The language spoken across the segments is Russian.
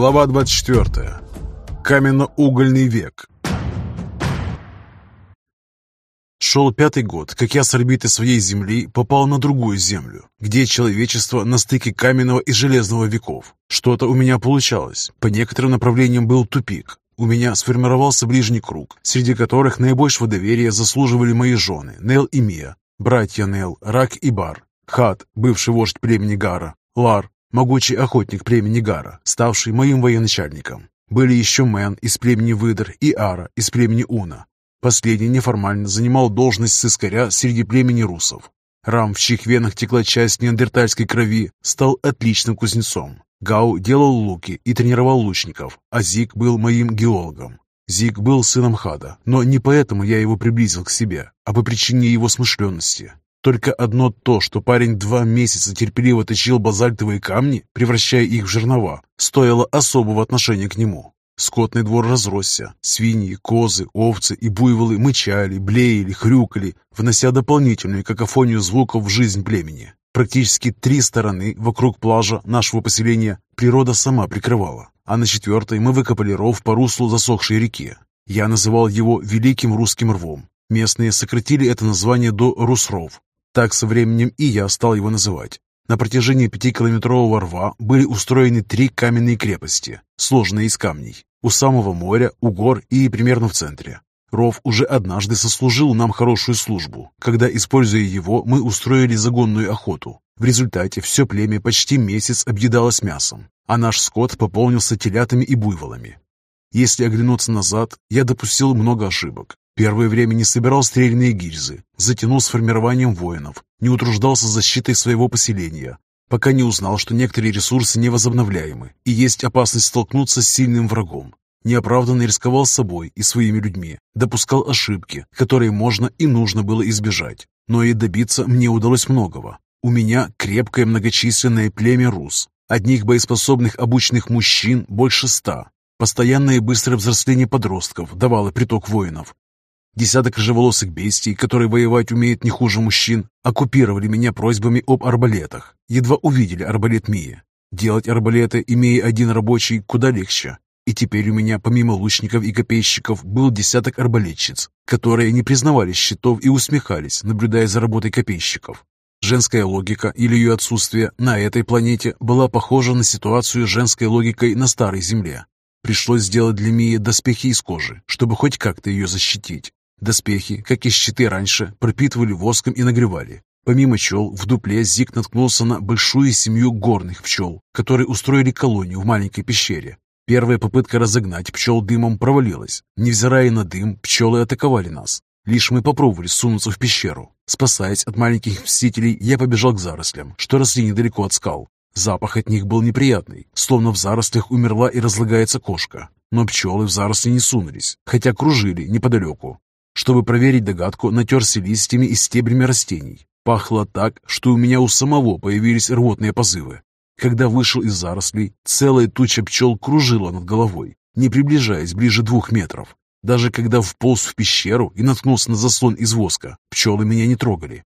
Глава 24. Каменно-угольный век. Шел пятый год, как я с орбиты своей Земли попал на другую Землю, где человечество на стыке каменного и железного веков. Что-то у меня получалось. По некоторым направлениям был тупик. У меня сформировался ближний круг, среди которых наибольшего доверия заслуживали мои жены Нел и Мия, братья Нел, Рак и Бар, Хат, бывший вождь племени Гара, Лар, могучий охотник племени Гара, ставший моим военачальником. Были еще Мэн из племени Выдр и Ара из племени Уна. Последний неформально занимал должность сыскаря среди племени русов. Рам, в чьих венах текла часть неандертальской крови, стал отличным кузнецом. Гау делал луки и тренировал лучников, а Зиг был моим геологом. Зиг был сыном Хада, но не поэтому я его приблизил к себе, а по причине его смышленности. Только одно то, что парень два месяца терпеливо точил базальтовые камни, превращая их в жернова, стоило особого отношения к нему. Скотный двор разросся. Свиньи, козы, овцы и буйволы мычали, блеяли, хрюкали, внося дополнительную какофонию звуков в жизнь племени. Практически три стороны вокруг плажа нашего поселения природа сама прикрывала, а на четвертой мы выкопали ров по руслу засохшей реки. Я называл его Великим Русским Рвом. Местные сократили это название до Русров, так со временем и я стал его называть. На протяжении пятикилометрового рва были устроены три каменные крепости, сложенные из камней, у самого моря, у гор и примерно в центре. Ров уже однажды сослужил нам хорошую службу, когда, используя его, мы устроили загонную охоту. В результате все племя почти месяц объедалось мясом, а наш скот пополнился телятами и буйволами. Если оглянуться назад, я допустил много ошибок. Первое время не собирал стрельные гильзы, затянул с формированием воинов, не утруждался защитой своего поселения, пока не узнал, что некоторые ресурсы невозобновляемы и есть опасность столкнуться с сильным врагом. Неоправданно рисковал собой и своими людьми, допускал ошибки, которые можно и нужно было избежать. Но и добиться мне удалось многого. У меня крепкое многочисленное племя рус, одних боеспособных обученных мужчин больше ста. Постоянное быстрое взросление подростков давало приток воинов, Десяток рыжеволосых бестий, которые воевать умеют не хуже мужчин, оккупировали меня просьбами об арбалетах. Едва увидели арбалет Мии. Делать арбалеты, имея один рабочий, куда легче. И теперь у меня, помимо лучников и копейщиков, был десяток арбалетчиц, которые не признавали щитов и усмехались, наблюдая за работой копейщиков. Женская логика или ее отсутствие на этой планете была похожа на ситуацию с женской логикой на Старой Земле. Пришлось сделать для Мии доспехи из кожи, чтобы хоть как-то ее защитить. Доспехи, как и щиты раньше, пропитывали воском и нагревали. Помимо пчел, в дупле Зик наткнулся на большую семью горных пчел, которые устроили колонию в маленькой пещере. Первая попытка разогнать пчел дымом провалилась. Невзирая на дым, пчелы атаковали нас. Лишь мы попробовали сунуться в пещеру. Спасаясь от маленьких мстителей, я побежал к зарослям, что росли недалеко от скал. Запах от них был неприятный, словно в зарослях умерла и разлагается кошка. Но пчелы в заросли не сунулись, хотя кружили неподалеку. Чтобы проверить догадку, натерся листьями и стеблями растений. Пахло так, что у меня у самого появились рвотные позывы. Когда вышел из зарослей, целая туча пчел кружила над головой, не приближаясь ближе двух метров. Даже когда вполз в пещеру и наткнулся на заслон из воска, пчелы меня не трогали.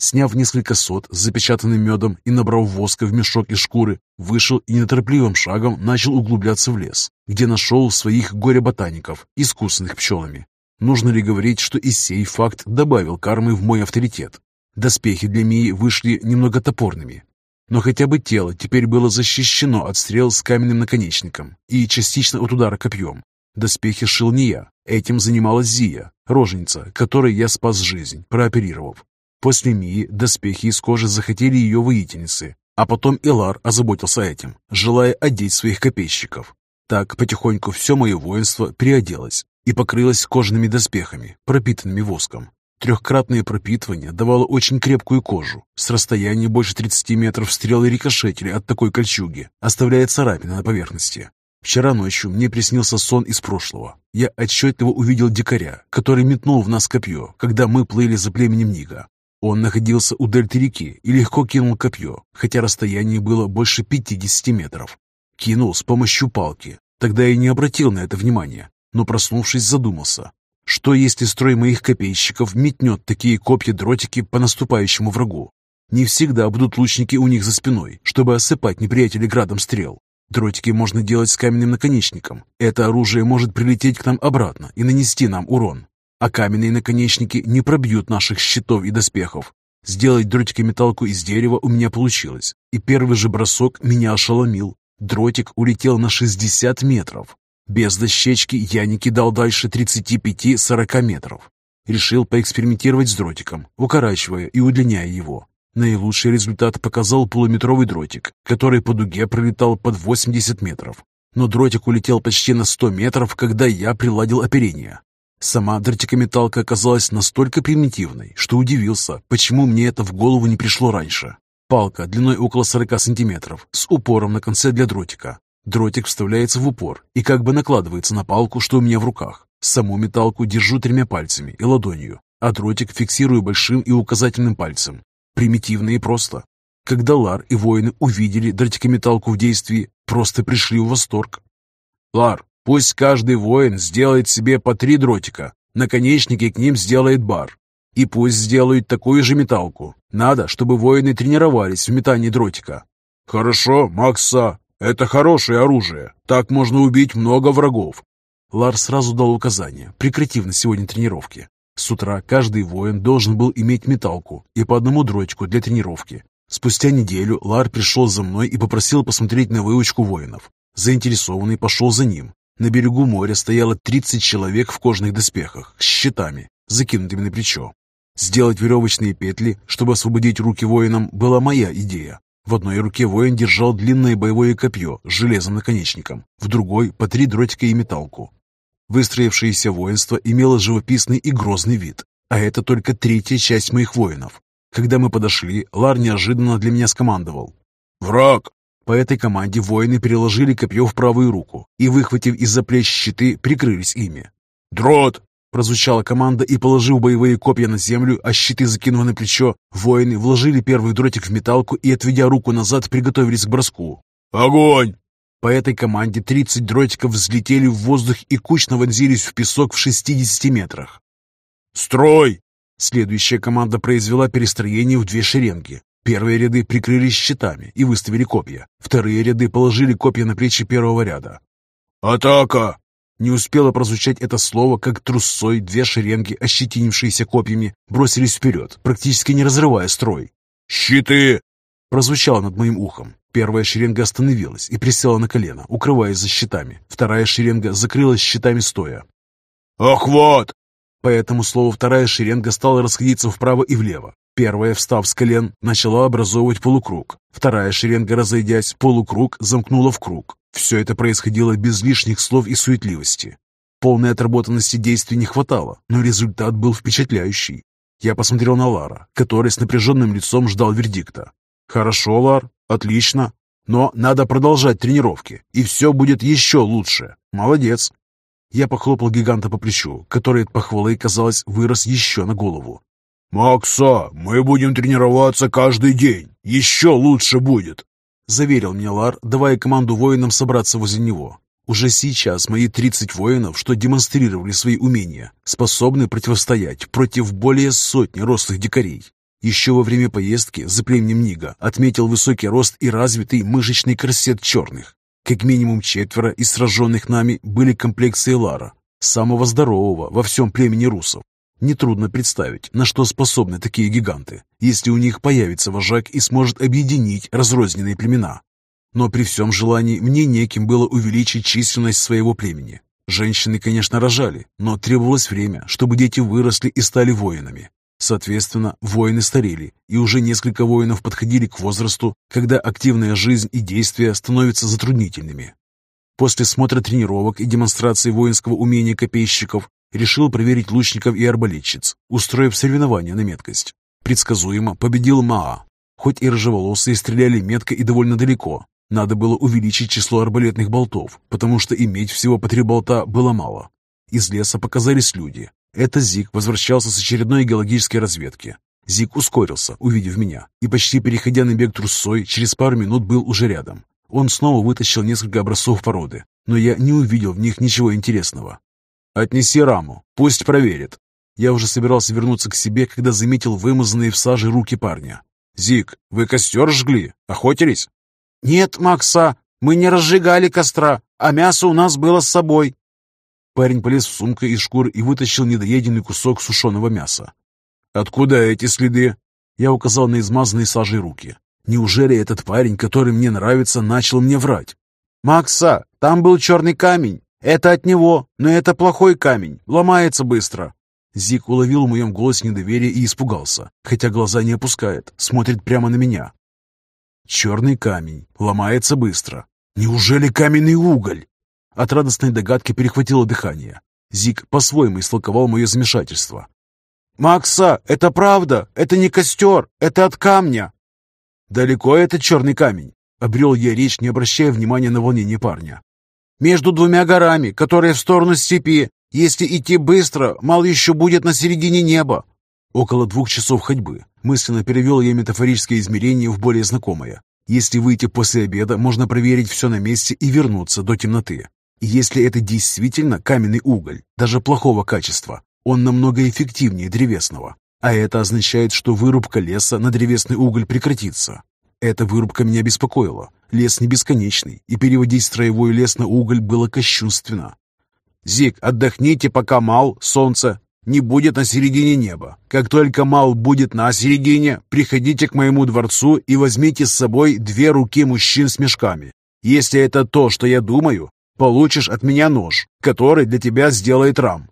Сняв несколько сот с запечатанным медом и набрав воска в мешок из шкуры, вышел и неторопливым шагом начал углубляться в лес, где нашел своих горе-ботаников, искусанных пчелами. Нужно ли говорить, что и сей факт добавил кармы в мой авторитет? Доспехи для Мии вышли немного топорными, но хотя бы тело теперь было защищено от стрел с каменным наконечником и частично от удара копьем. Доспехи шил не я, этим занималась Зия, роженица, которой я спас жизнь, прооперировав. После Мии доспехи из кожи захотели ее воительницы, а потом Элар озаботился этим, желая одеть своих копейщиков. Так потихоньку все мое воинство переоделось, и покрылась кожаными доспехами, пропитанными воском. Трехкратное пропитывание давало очень крепкую кожу. С расстояния больше 30 метров стрелы рикошетили от такой кольчуги, оставляя царапины на поверхности. Вчера ночью мне приснился сон из прошлого. Я отчетливо увидел дикаря, который метнул в нас копье, когда мы плыли за племенем Нига. Он находился у дельты реки и легко кинул копье, хотя расстояние было больше 50 метров. Кинул с помощью палки. Тогда я не обратил на это внимания, но, проснувшись, задумался. Что, если строй моих копейщиков метнет такие копья-дротики по наступающему врагу? Не всегда будут лучники у них за спиной, чтобы осыпать неприятелей градом стрел. Дротики можно делать с каменным наконечником. Это оружие может прилететь к нам обратно и нанести нам урон. А каменные наконечники не пробьют наших щитов и доспехов. Сделать дротикометалку из дерева у меня получилось, и первый же бросок меня ошеломил. Дротик улетел на 60 метров. Без дощечки я не кидал дальше 35-40 метров. Решил поэкспериментировать с дротиком, укорачивая и удлиняя его. Наилучший результат показал полуметровый дротик, который по дуге пролетал под 80 метров. Но дротик улетел почти на 100 метров, когда я приладил оперение. Сама дротикометалка оказалась настолько примитивной, что удивился, почему мне это в голову не пришло раньше. Палка длиной около 40 сантиметров, с упором на конце для дротика. Дротик вставляется в упор и как бы накладывается на палку, что у меня в руках. Саму металку держу тремя пальцами и ладонью, а дротик фиксирую большим и указательным пальцем. Примитивно и просто. Когда Лар и воины увидели дротикометалку в действии, просто пришли в восторг. «Лар, Пусть каждый воин сделает себе по три дротика, наконечники к ним сделает бар. И пусть сделают такую же металку. Надо, чтобы воины тренировались в метании дротика. Хорошо, Макса, это хорошее оружие. Так можно убить много врагов. Лар сразу дал указание, прекратив на сегодня тренировки. С утра каждый воин должен был иметь металку и по одному дротику для тренировки. Спустя неделю Лар пришел за мной и попросил посмотреть на выучку воинов. Заинтересованный пошел за ним, на берегу моря стояло 30 человек в кожаных доспехах с щитами, закинутыми на плечо. Сделать веревочные петли, чтобы освободить руки воинам, была моя идея. В одной руке воин держал длинное боевое копье с железным наконечником, в другой – по три дротика и металку. Выстроившееся воинство имело живописный и грозный вид, а это только третья часть моих воинов. Когда мы подошли, Лар неожиданно для меня скомандовал. «Враг! По этой команде воины переложили копье в правую руку и, выхватив из-за плеч щиты, прикрылись ими. «Дрот!» – прозвучала команда, и, положив боевые копья на землю, а щиты закинув на плечо, воины вложили первый дротик в металку и, отведя руку назад, приготовились к броску. «Огонь!» По этой команде 30 дротиков взлетели в воздух и кучно вонзились в песок в 60 метрах. «Строй!» Следующая команда произвела перестроение в две шеренги. Первые ряды прикрылись щитами и выставили копья. Вторые ряды положили копья на плечи первого ряда. «Атака!» Не успело прозвучать это слово, как трусцой две шеренги, ощетинившиеся копьями, бросились вперед, практически не разрывая строй. «Щиты!» Прозвучало над моим ухом. Первая шеренга остановилась и присела на колено, укрываясь за щитами. Вторая шеренга закрылась щитами стоя. «Охват!» По этому слову вторая шеренга стала расходиться вправо и влево. Первая, встав с колен, начала образовывать полукруг. Вторая шеренга, разойдясь, полукруг замкнула в круг. Все это происходило без лишних слов и суетливости. Полной отработанности действий не хватало, но результат был впечатляющий. Я посмотрел на Лара, который с напряженным лицом ждал вердикта. «Хорошо, Лар, отлично, но надо продолжать тренировки, и все будет еще лучше. Молодец!» Я похлопал гиганта по плечу, который от похвалы, казалось, вырос еще на голову. «Макса, мы будем тренироваться каждый день. Еще лучше будет!» Заверил мне Лар, давая команду воинам собраться возле него. Уже сейчас мои 30 воинов, что демонстрировали свои умения, способны противостоять против более сотни рослых дикарей. Еще во время поездки за племенем Нига отметил высокий рост и развитый мышечный корсет черных. Как минимум четверо из сраженных нами были комплекции Лара, самого здорового во всем племени русов. Нетрудно представить, на что способны такие гиганты, если у них появится вожак и сможет объединить разрозненные племена. Но при всем желании мне неким было увеличить численность своего племени. Женщины, конечно, рожали, но требовалось время, чтобы дети выросли и стали воинами. Соответственно, воины старели, и уже несколько воинов подходили к возрасту, когда активная жизнь и действия становятся затруднительными. После смотра тренировок и демонстрации воинского умения копейщиков решил проверить лучников и арбалетчиц, устроив соревнования на меткость. Предсказуемо победил Маа. Хоть и рыжеволосые стреляли метко и довольно далеко, надо было увеличить число арбалетных болтов, потому что иметь всего по три болта было мало. Из леса показались люди. Это Зик возвращался с очередной геологической разведки. Зик ускорился, увидев меня, и почти переходя на бег трусцой, через пару минут был уже рядом. Он снова вытащил несколько образцов породы, но я не увидел в них ничего интересного. «Отнеси раму, пусть проверит». Я уже собирался вернуться к себе, когда заметил вымазанные в саже руки парня. «Зик, вы костер жгли? Охотились?» «Нет, Макса, Мы не разжигали костра, а мясо у нас было с собой». Парень полез в сумку из шкур и вытащил недоеденный кусок сушеного мяса. «Откуда эти следы?» Я указал на измазанные сажей руки. Неужели этот парень, который мне нравится, начал мне врать? «Макса, там был черный камень. Это от него, но это плохой камень. Ломается быстро». Зик уловил в моем голосе недоверие и испугался, хотя глаза не опускает, смотрит прямо на меня. Черный камень. Ломается быстро. Неужели каменный уголь? От радостной догадки перехватило дыхание. Зик по-своему истолковал мое замешательство. «Макса, это правда! Это не костер! Это от камня!» «Далеко это черный камень?» Обрел я речь, не обращая внимания на волнение парня. «Между двумя горами, которые в сторону степи. Если идти быстро, мало еще будет на середине неба». Около двух часов ходьбы. Мысленно перевел я метафорическое измерение в более знакомое. Если выйти после обеда, можно проверить все на месте и вернуться до темноты. И если это действительно каменный уголь, даже плохого качества, он намного эффективнее древесного. А это означает, что вырубка леса на древесный уголь прекратится. Эта вырубка меня беспокоила. Лес не бесконечный, и переводить строевой лес на уголь было кощунственно. «Зик, отдохните, пока мал, солнце, не будет на середине неба. Как только Мал будет на середине, приходите к моему дворцу и возьмите с собой две руки мужчин с мешками. Если это то, что я думаю, получишь от меня нож, который для тебя сделает Рам».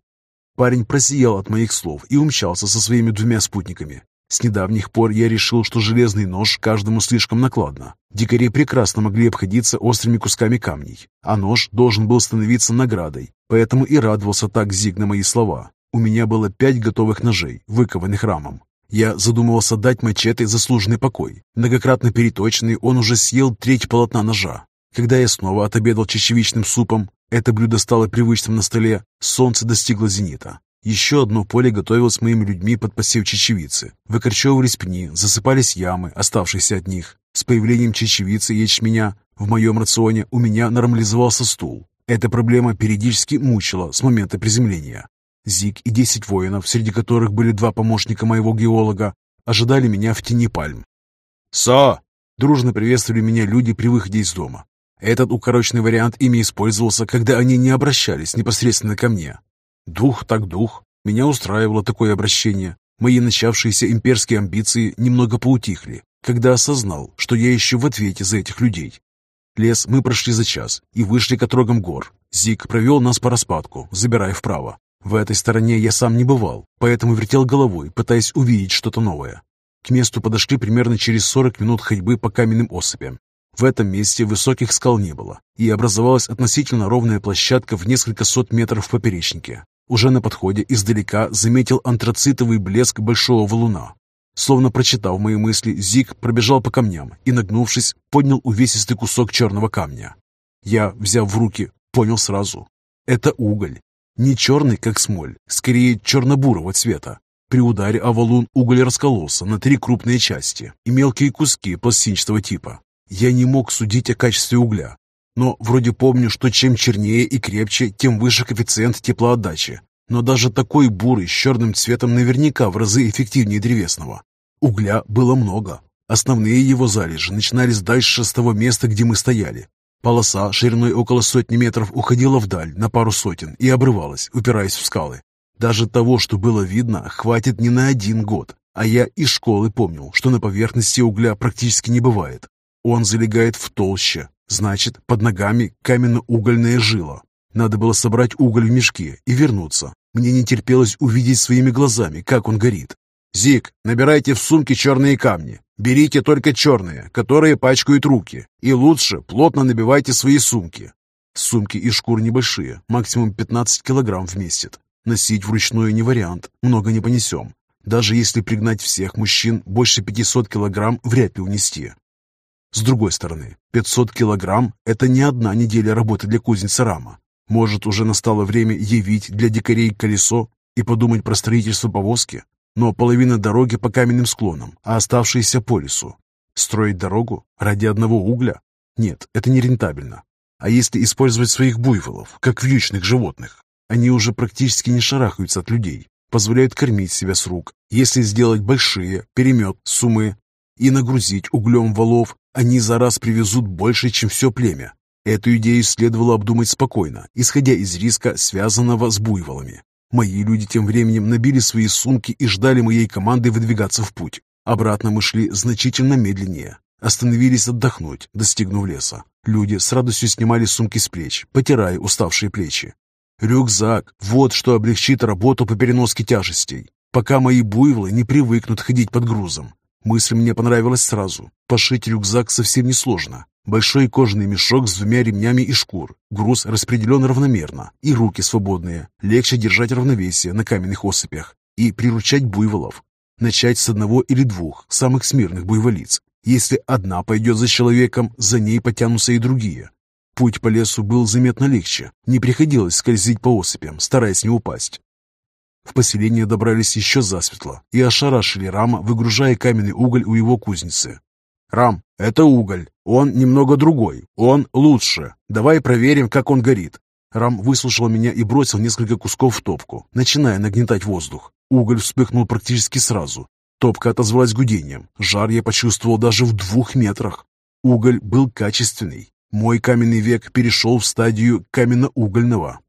Парень просиял от моих слов и умчался со своими двумя спутниками. С недавних пор я решил, что железный нож каждому слишком накладно. Дикари прекрасно могли обходиться острыми кусками камней, а нож должен был становиться наградой, поэтому и радовался так Зиг на мои слова. У меня было пять готовых ножей, выкованных рамом. Я задумывался дать мачете заслуженный покой. Многократно переточенный, он уже съел треть полотна ножа. Когда я снова отобедал чечевичным супом, это блюдо стало привычным на столе, солнце достигло зенита. Еще одно поле готовилось моими людьми под посев чечевицы. Выкорчевывались пни, засыпались ямы, оставшиеся от них. С появлением чечевицы и ячменя в моем рационе у меня нормализовался стул. Эта проблема периодически мучила с момента приземления. Зиг и десять воинов, среди которых были два помощника моего геолога, ожидали меня в тени пальм. «Со!» — дружно приветствовали меня люди при выходе из дома. Этот укороченный вариант ими использовался, когда они не обращались непосредственно ко мне. Дух так дух. Меня устраивало такое обращение. Мои начавшиеся имперские амбиции немного поутихли, когда осознал, что я еще в ответе за этих людей. Лес мы прошли за час и вышли к отрогам гор. Зиг провел нас по распадку, забирая вправо. В этой стороне я сам не бывал, поэтому вертел головой, пытаясь увидеть что-то новое. К месту подошли примерно через 40 минут ходьбы по каменным осыпям. В этом месте высоких скал не было, и образовалась относительно ровная площадка в несколько сот метров в поперечнике. Уже на подходе издалека заметил антрацитовый блеск большого валуна. Словно прочитав мои мысли, Зик пробежал по камням и, нагнувшись, поднял увесистый кусок черного камня. Я, взяв в руки, понял сразу. Это уголь. Не черный, как смоль, скорее черно-бурого цвета. При ударе о валун уголь раскололся на три крупные части и мелкие куски пластинчатого типа. Я не мог судить о качестве угля, но вроде помню, что чем чернее и крепче, тем выше коэффициент теплоотдачи. Но даже такой бурый с черным цветом наверняка в разы эффективнее древесного. Угля было много. Основные его залежи начинались дальше с того места, где мы стояли, Полоса шириной около сотни метров уходила вдаль на пару сотен и обрывалась, упираясь в скалы. Даже того, что было видно, хватит не на один год. А я из школы помнил, что на поверхности угля практически не бывает. Он залегает в толще, значит, под ногами каменно-угольная жила. Надо было собрать уголь в мешке и вернуться. Мне не терпелось увидеть своими глазами, как он горит. «Зик, набирайте в сумке черные камни. Берите только черные, которые пачкают руки, и лучше плотно набивайте свои сумки. Сумки из шкур небольшие, максимум 15 килограмм вместят. Носить вручную не вариант, много не понесем. Даже если пригнать всех мужчин, больше 500 килограмм вряд ли унести. С другой стороны, 500 килограмм – это не одна неделя работы для кузницы Рама. Может, уже настало время явить для дикарей колесо и подумать про строительство повозки? но половина дороги по каменным склонам, а оставшиеся по лесу. Строить дорогу ради одного угля? Нет, это не рентабельно. А если использовать своих буйволов, как вьючных животных? Они уже практически не шарахаются от людей, позволяют кормить себя с рук. Если сделать большие, перемет, сумы и нагрузить углем валов, они за раз привезут больше, чем все племя. Эту идею следовало обдумать спокойно, исходя из риска, связанного с буйволами. Мои люди тем временем набили свои сумки и ждали моей команды выдвигаться в путь. Обратно мы шли значительно медленнее. Остановились отдохнуть, достигнув леса. Люди с радостью снимали сумки с плеч, потирая уставшие плечи. Рюкзак – вот что облегчит работу по переноске тяжестей, пока мои буйволы не привыкнут ходить под грузом. Мысль мне понравилась сразу. Пошить рюкзак совсем несложно. Большой кожаный мешок с двумя ремнями и шкур. Груз распределен равномерно, и руки свободные. Легче держать равновесие на каменных осыпях и приручать буйволов. Начать с одного или двух самых смирных буйволиц. Если одна пойдет за человеком, за ней потянутся и другие. Путь по лесу был заметно легче. Не приходилось скользить по осыпям, стараясь не упасть. В поселение добрались еще засветло и ошарашили Рама, выгружая каменный уголь у его кузницы. «Рам, это уголь. Он немного другой. Он лучше. Давай проверим, как он горит». Рам выслушал меня и бросил несколько кусков в топку, начиная нагнетать воздух. Уголь вспыхнул практически сразу. Топка отозвалась гудением. Жар я почувствовал даже в двух метрах. Уголь был качественный. Мой каменный век перешел в стадию каменно-угольного.